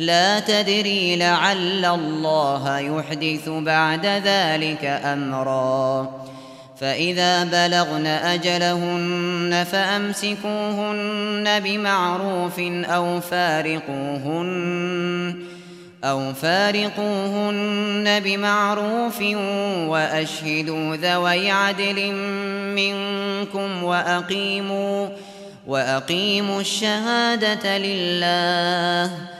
لا تدري لعل الله يحدث بعد ذلك أمرا. فإذا بلغن أجلهن فأمسكوهن بمعروف أو فارقوهن أو فارقوهن بمعروف وأشهدوا ذوي عدل منكم وأقيموا وأقيموا الشهادة لله.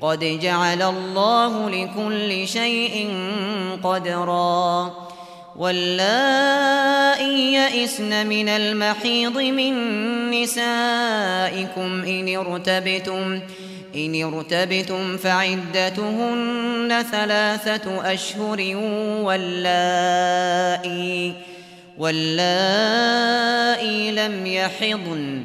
قد جعل الله لكل شيء قدرا. واللائي يئسن من المحيض من نسائكم إن ارتبتم إن ارتبتم فعدتهن ثلاثة أشهر. واللائي واللائي لم يحضن.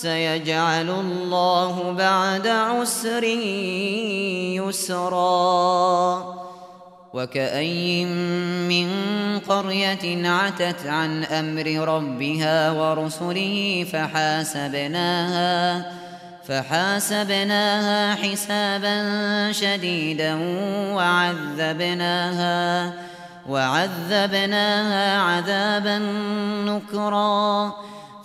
سيجعل الله بعد عسر يسرا. وكأي من قرية عتت عن أمر ربها ورسله فحاسبناها فحاسبناها حسابا شديدا وعذبناها وعذبناها عذابا نكرا.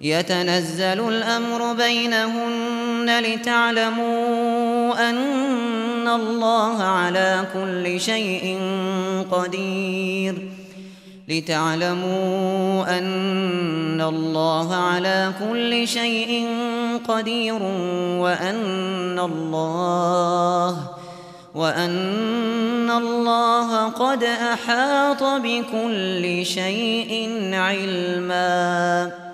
يتنزل الأمر بينهن لتعلموا أن الله على كل شيء قدير. لتعلموا أن الله على كل شيء قدير وأن الله وأن الله قد أحاط بكل شيء علمًا.